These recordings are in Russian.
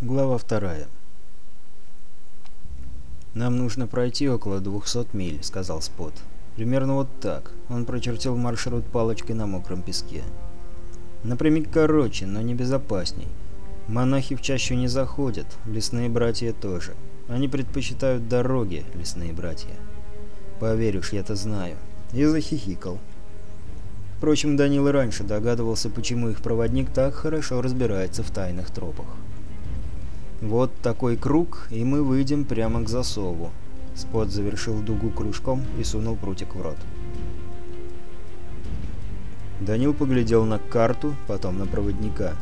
Глава вторая. «Нам нужно пройти около 200 миль», — сказал Спот. «Примерно вот так». Он прочертил маршрут палочкой на мокром песке. «Напрямик короче, но не безопасней. Монахи в чащу не заходят, лесные братья тоже. Они предпочитают дороги, лесные братья». «Поверишь, я-то знаю». И захихикал. Впрочем, Данил и раньше догадывался, почему их проводник так хорошо разбирается в тайных тропах. «Вот такой круг, и мы выйдем прямо к засову». Спот завершил дугу кружком и сунул прутик в рот. Данил поглядел на карту, потом на проводника.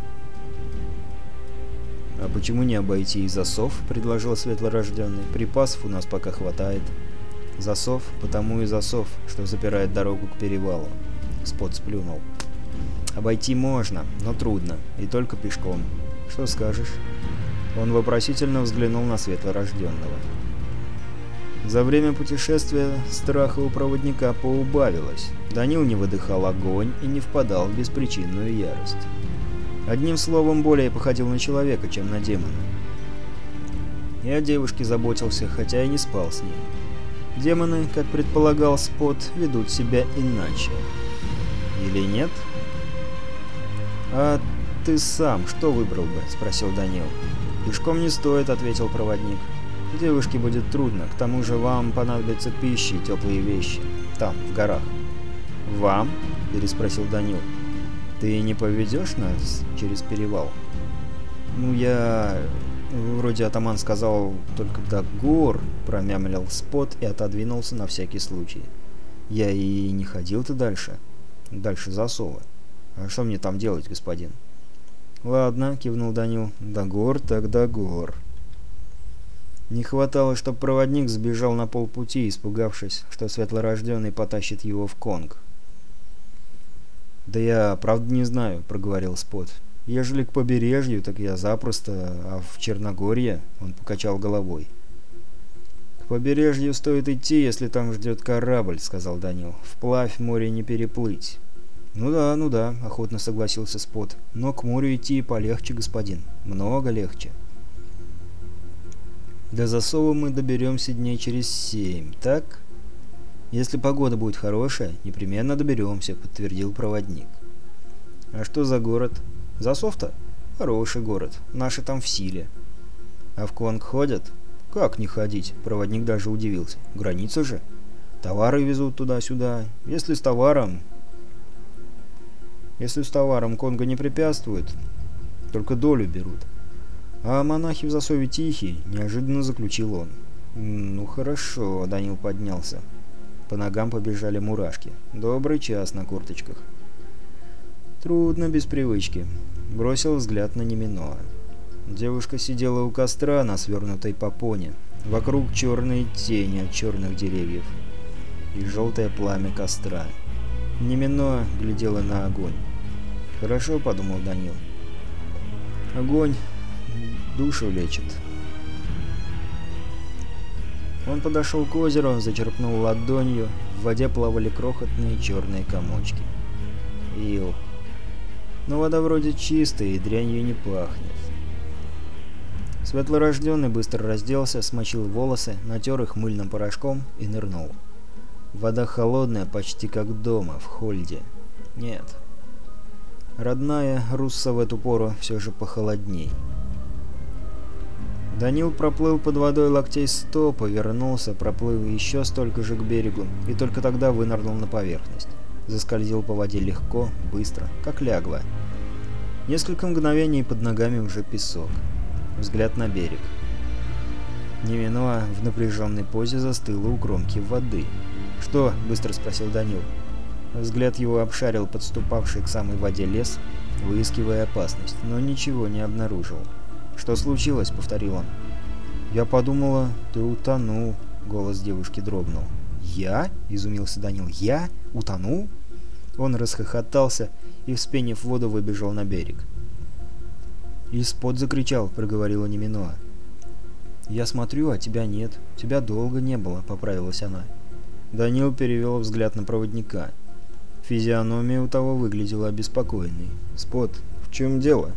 «А почему не обойти и засов?» — предложил светлорожденный. «Припасов у нас пока хватает». «Засов, потому и засов, что запирает дорогу к перевалу». Спот сплюнул. «Обойти можно, но трудно, и только пешком. Что скажешь?» Он вопросительно взглянул на светлорожденного. За время путешествия страха у проводника поубавилось. Данил не выдыхал огонь и не впадал в беспричинную ярость. Одним словом, более походил на человека, чем на демона. И о девушке заботился, хотя и не спал с ней. Демоны, как предполагал Спот, ведут себя иначе. Или нет? «А ты сам что выбрал бы?» – спросил Данил. «Пешком не стоит», — ответил проводник. «Девушке будет трудно, к тому же вам понадобятся пищи и теплые вещи. Там, в горах». «Вам?» — переспросил Данил. «Ты не поведешь нас через перевал?» «Ну, я...» Вроде атаман сказал только до гор, промямлил спот и отодвинулся на всякий случай. «Я и не ходил-то дальше. Дальше засовы. А что мне там делать, господин?» «Ладно», — кивнул Данил. Да гор так до гор». Не хватало, чтобы проводник сбежал на полпути, испугавшись, что светлорожденный потащит его в Конг. «Да я правда не знаю», — проговорил Спот. «Ежели к побережью, так я запросто, а в Черногорье...» — он покачал головой. «К побережью стоит идти, если там ждет корабль», — сказал Данил. «Вплавь море не переплыть». «Ну да, ну да», — охотно согласился Спот. «Но к морю идти полегче, господин. Много легче». До засова мы доберемся дней через семь, так? Если погода будет хорошая, непременно доберемся, подтвердил проводник. А что за город? Засов-то? Хороший город, наши там в силе. А в Конг ходят? Как не ходить? Проводник даже удивился. Граница же. Товары везут туда-сюда. Если с товаром, если с товаром Конго не препятствует, только долю берут. А монахи в засове тихие. неожиданно заключил он. «Ну хорошо», — Данил поднялся. По ногам побежали мурашки. Добрый час на курточках. Трудно без привычки. Бросил взгляд на Неминоа. Девушка сидела у костра на свернутой попоне. Вокруг черные тени от черных деревьев. И желтое пламя костра. Немино глядела на огонь. «Хорошо», — подумал Данил. «Огонь душу лечит». Он подошел к озеру, зачерпнул ладонью, в воде плавали крохотные черные комочки. Ил. Но вода вроде чистая и дрянью не пахнет. Светлорожденный быстро разделся, смочил волосы, натер их мыльным порошком и нырнул. Вода холодная, почти как дома, в Хольде. Нет. Родная Русса в эту пору все же похолодней. Данил проплыл под водой локтей сто, повернулся, проплыл еще столько же к берегу, и только тогда вынырнул на поверхность. Заскользил по воде легко, быстро, как лягла. Несколько мгновений под ногами уже песок. Взгляд на берег. Неминуа в напряженной позе застыла у кромки воды. «Что?» — быстро спросил Данил. Взгляд его обшарил подступавший к самой воде лес, выискивая опасность, но ничего не обнаружил. «Что случилось?» — повторил он. «Я подумала, ты утонул», — голос девушки дрогнул. «Я?» — изумился Данил. «Я? Утонул?» Он расхохотался и, вспенив воду, выбежал на берег. «Испод закричал», — проговорила Неминоа. «Я смотрю, а тебя нет. Тебя долго не было», — поправилась она. Данил перевел взгляд на проводника. Физиономия у того выглядела обеспокоенной. «Спот, в чем дело?»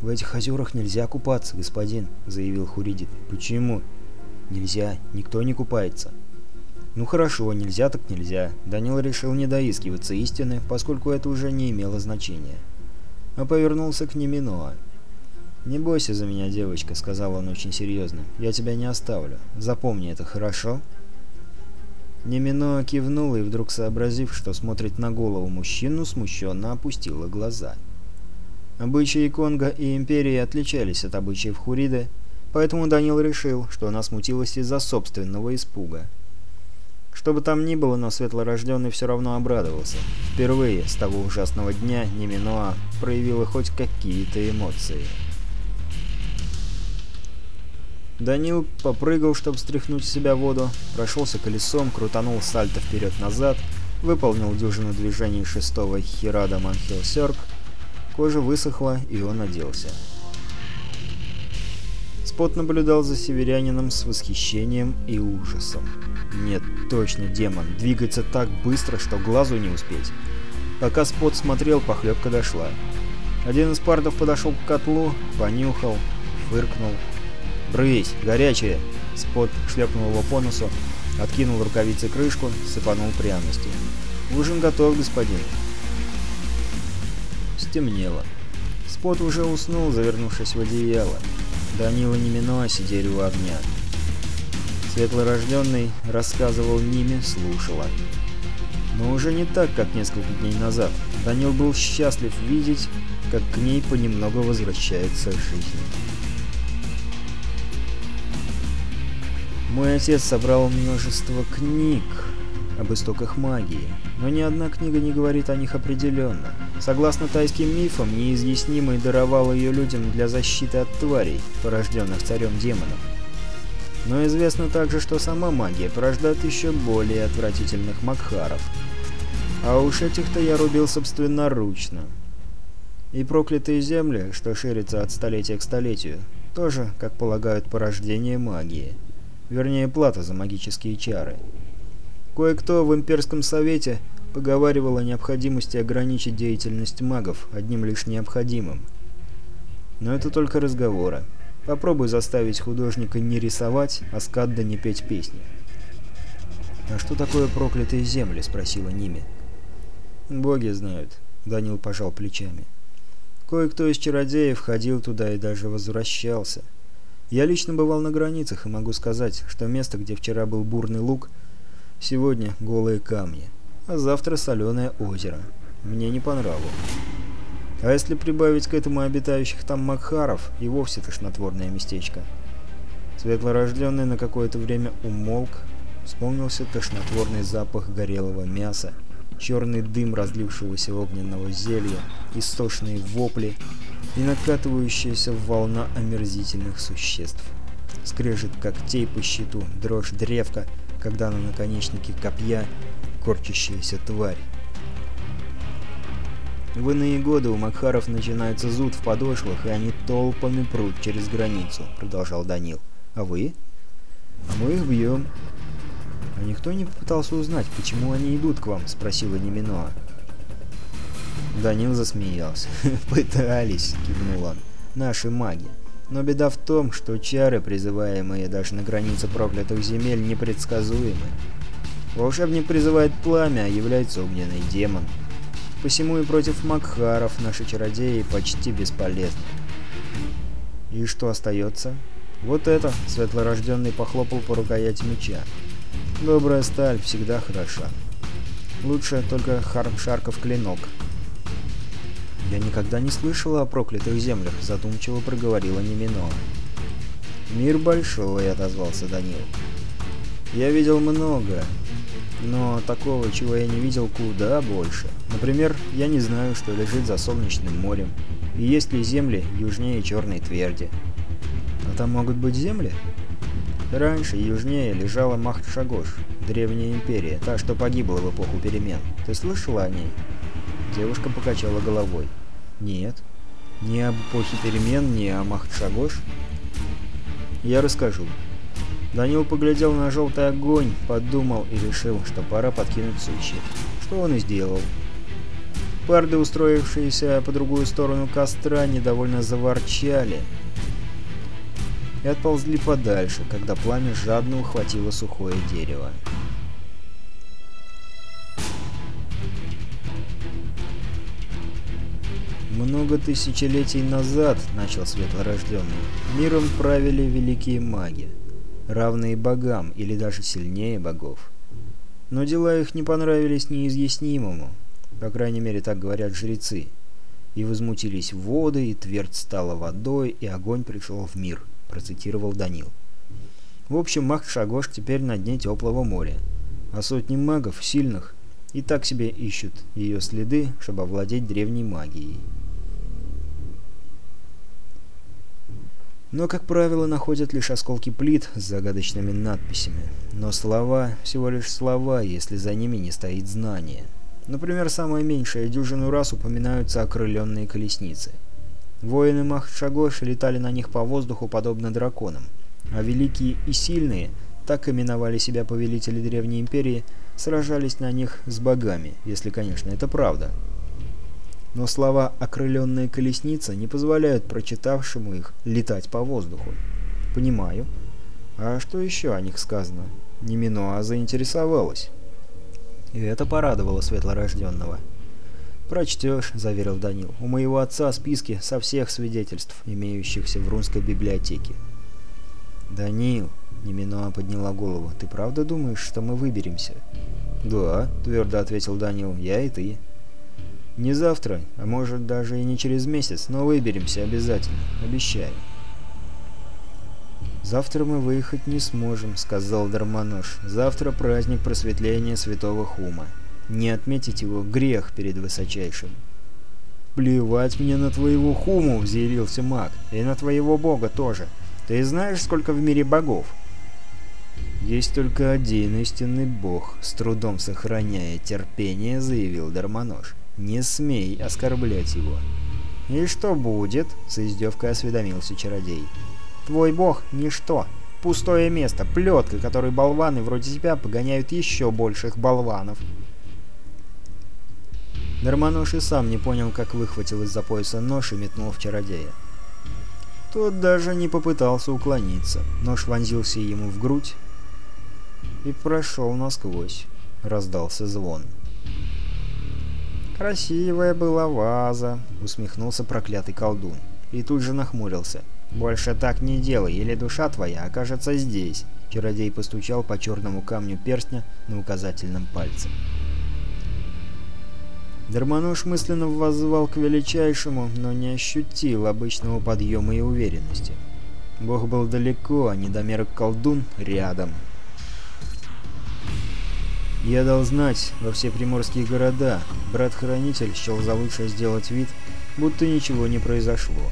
«В этих озерах нельзя купаться, господин», — заявил Хуридит. «Почему?» «Нельзя. Никто не купается». «Ну хорошо, нельзя так нельзя». Данил решил не доискиваться истины, поскольку это уже не имело значения. А повернулся к Неминоа. «Не бойся за меня, девочка», — сказал он очень серьезно. «Я тебя не оставлю. Запомни это, хорошо?» Немино кивнула и, вдруг сообразив, что смотрит на голову мужчину, смущенно опустила глаза. Обычаи Конго и Империи отличались от обычаев Хуриды, поэтому Данил решил, что она смутилась из-за собственного испуга. Что бы там ни было, но светлорожденный все равно обрадовался. Впервые с того ужасного дня Неминоа проявила хоть какие-то эмоции. Данил попрыгал, чтобы стряхнуть с себя воду, прошелся колесом, крутанул сальто вперед-назад, выполнил дюжину движений шестого Хирада Манхилсерк. Кожа высохла, и он оделся. Спот наблюдал за северянином с восхищением и ужасом. Нет, точно демон, двигается так быстро, что глазу не успеть. Пока Спот смотрел, похлебка дошла. Один из пардов подошел к котлу, понюхал, фыркнул, «Брысь! Горячая!» Спот шлепнул его по носу, откинул рукавицы крышку, сыпанул пряности. «Ужин готов, господин!» Стемнело. Спот уже уснул, завернувшись в одеяло. Данила Немино сидели у огня. Светлорожденный рассказывал Ниме, слушала. Но уже не так, как несколько дней назад. Данил был счастлив видеть, как к ней понемногу возвращается жизнь. Мой отец собрал множество книг об истоках магии, но ни одна книга не говорит о них определенно. Согласно тайским мифам, неизъяснимый даровал ее людям для защиты от тварей, порожденных царем демонов. Но известно также, что сама магия порождает еще более отвратительных макхаров. А уж этих-то я рубил собственноручно. И проклятые земли, что ширятся от столетия к столетию, тоже, как полагают, порождение магии вернее плата за магические чары. Кое-кто в имперском совете поговаривал о необходимости ограничить деятельность магов одним лишь необходимым. Но это только разговоры. Попробуй заставить художника не рисовать, а скадда не петь песни. «А что такое проклятые земли?» — спросила Ними. «Боги знают», — Данил пожал плечами. «Кое-кто из чародеев ходил туда и даже возвращался. Я лично бывал на границах и могу сказать, что место, где вчера был бурный луг, сегодня голые камни, а завтра соленое озеро. Мне не понравилось. А если прибавить к этому обитающих там Макхаров, и вовсе тошнотворное местечко. Светлорожденный на какое-то время умолк, вспомнился тошнотворный запах горелого мяса, черный дым разлившегося огненного зелья, истошные вопли, и накатывающаяся волна омерзительных существ. Скрежет когтей по щиту, дрожь древка, когда на наконечнике копья корчащаяся тварь. В иные годы у Макхаров начинается зуд в подошвах, и они толпами прут через границу, продолжал Данил. А вы? А мы их бьем. А никто не попытался узнать, почему они идут к вам, спросила Неминоа. Данил засмеялся. «Пытались», — кивнул он. «Наши маги. Но беда в том, что чары, призываемые даже на границе проклятых земель, непредсказуемы. Волшебник призывает пламя, а является огненный демон. Посему и против Макхаров наши чародеи почти бесполезны. И что остается? Вот это, светлорожденный похлопал по рукояти меча. Добрая сталь всегда хороша. Лучше только хармшарков клинок, «Я никогда не слышала о проклятых землях», — задумчиво проговорила Немино. «Мир большой», — отозвался Данил. «Я видел много, но такого, чего я не видел, куда больше. Например, я не знаю, что лежит за Солнечным морем, и есть ли земли южнее Черной Тверди. А там могут быть земли?» Раньше южнее лежала Махт-Шагош, древняя империя, та, что погибла в эпоху перемен. Ты слышала о ней? Девушка покачала головой. «Нет. Не об эпохе перемен, не о Махтшагош?» «Я расскажу». Данил поглядел на желтый огонь, подумал и решил, что пора подкинуть сучи. Что он и сделал. Парды, устроившиеся по другую сторону костра, недовольно заворчали и отползли подальше, когда пламя жадно ухватило сухое дерево. много тысячелетий назад, — начал Светлорожденный, — миром правили великие маги, равные богам или даже сильнее богов. Но дела их не понравились неизъяснимому, по крайней мере, так говорят жрецы. И возмутились воды, и твердь стала водой, и огонь пришел в мир, — процитировал Данил. В общем, маг-шагош теперь на дне теплого моря, а сотни магов, сильных, и так себе ищут ее следы, чтобы овладеть древней магией. Но, как правило, находят лишь осколки плит с загадочными надписями. Но слова — всего лишь слова, если за ними не стоит знание. Например, самое меньшее дюжину раз упоминаются окрыленные колесницы. Воины Махшагош летали на них по воздуху, подобно драконам. А великие и сильные, так именовали себя повелители Древней Империи, сражались на них с богами, если, конечно, это правда но слова «окрыленная колесница» не позволяют прочитавшему их летать по воздуху. «Понимаю». «А что еще о них сказано?» Не Неминуа заинтересовалась. И это порадовало светлорожденного. «Прочтешь», — заверил Данил, — «у моего отца списки со всех свидетельств, имеющихся в Рунской библиотеке». «Данил», — Неминуа подняла голову, — «ты правда думаешь, что мы выберемся?» «Да», — твердо ответил Данил, — «я и ты». Не завтра, а может даже и не через месяц, но выберемся обязательно, обещаю. «Завтра мы выехать не сможем», — сказал Дармонож. «Завтра праздник просветления святого Хума. Не отметить его грех перед высочайшим». «Плевать мне на твоего Хуму!» — взъярился маг. «И на твоего бога тоже. Ты знаешь, сколько в мире богов?» «Есть только один истинный бог», — с трудом сохраняя терпение, заявил Дармонож. «Не смей оскорблять его». «И что будет?» — с издевкой осведомился чародей. «Твой бог — ничто. Пустое место, плетка, которой болваны вроде тебя погоняют еще больших болванов». Дармануш и сам не понял, как выхватил из-за пояса нож и метнул в чародея. Тот даже не попытался уклониться. Нож вонзился ему в грудь и прошел насквозь. Раздался звон. «Красивая была ваза», — усмехнулся проклятый колдун. И тут же нахмурился. «Больше так не делай, или душа твоя окажется здесь», — чародей постучал по черному камню перстня на указательном пальце. Дармонож мысленно воззвал к величайшему, но не ощутил обычного подъема и уверенности. Бог был далеко, а недомерок колдун рядом. Я дал знать во все приморские города. Брат-хранитель счел за лучшее сделать вид, будто ничего не произошло.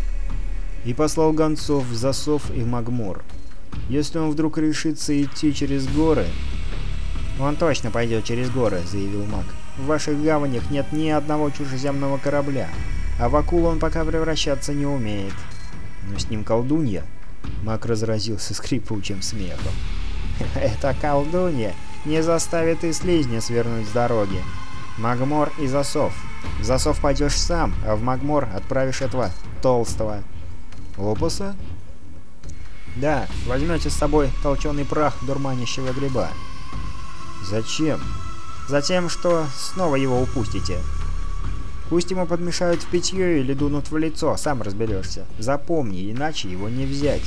И послал гонцов в Засов и в Магмор. Если он вдруг решится идти через горы... «Он точно пойдет через горы», — заявил маг. «В ваших гаванях нет ни одного чужеземного корабля, а в акулу он пока превращаться не умеет». «Но с ним колдунья?» Маг разразился скрипучим смехом. «Это колдунья!» не заставит и слизнец свернуть с дороги. Магмор и засов. В засов пойдешь сам, а в Магмор отправишь этого толстого. Лопуса? Да, возьмете с собой толченый прах дурманящего гриба. Зачем? Затем, что снова его упустите. Пусть ему подмешают в питье или дунут в лицо, сам разберешься. Запомни, иначе его не взять.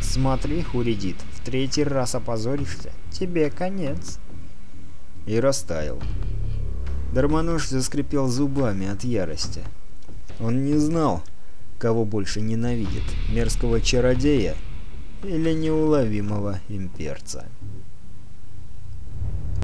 Смотри, хуридит. Третий раз опозоришься, тебе конец. И растаял. Дармонож заскрипел зубами от ярости. Он не знал, кого больше ненавидит, мерзкого чародея или неуловимого имперца.